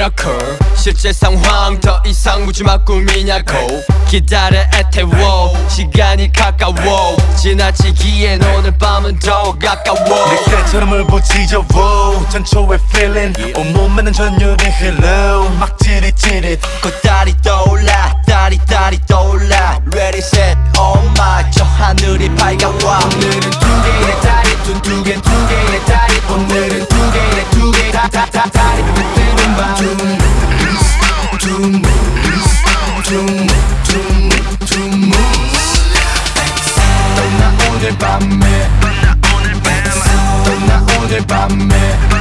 occur 실제 상황 더 이상 무지막 꿈이냐고. 기다려 애태워. 시간이 가까워. 지나치기엔 오늘 밤은 더 가까워. 늑대처럼 울부짖어워. 전초의 feeling. 온몸에는 전율이 흘러 막 찌릿찌릿. 꽃다리 떠올라 다리 다리 떠올라. Ready set oh my. 저 하늘이 밝아 개의 다리 오늘은 두 개의 두개 다다다 다리 뜨는 밤 밤에 떠나 오늘 밤에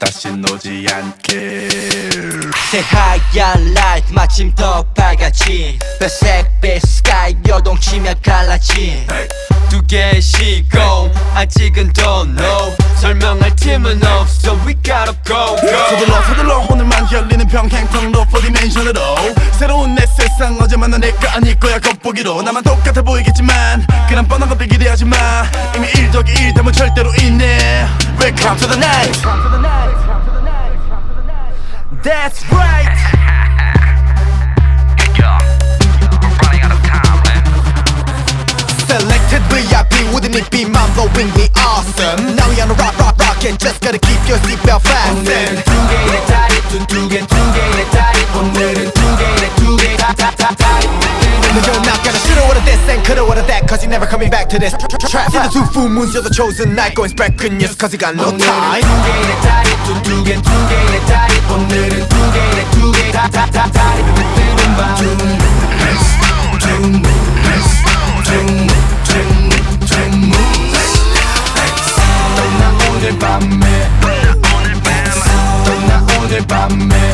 다시 오지 않게. 새하얀 light 마침 더 밝아진. 배색빛 sky 요동치며 갈라진. 두 개의 시공 아직은 don't know. 설명할 틈은 없어 we gotta go go. 서둘러 서둘러 오늘만 열리는 평행 통로 4 dimension으로. 새로운 내 세상 어제 만난 내가 아닐 거야 겉보기로. 나만 똑같아 보이겠지만 그런 뻔한 것들 기대하지 마. 이미 일 더기 일 되면 절대로 있네. Welcome to the night That's right Selected VIP, wouldn't it be mind blowingly awesome? Now you're on a rock, rock, rock, and just gotta keep your seatbelt 오늘은 fastened. 두 개의 다리 둔두개두 개의 다리 오늘은 두 개의 두개다다다 다리 No, you're not gonna shoulda, woulda this and coulda, woulda that, cause you're never coming back to this tra- tra- trap. See the two full moons, you're the chosen night, going back good news, cause you got no 오늘은 time. by me. Santa on by me.